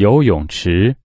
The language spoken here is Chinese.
游泳池。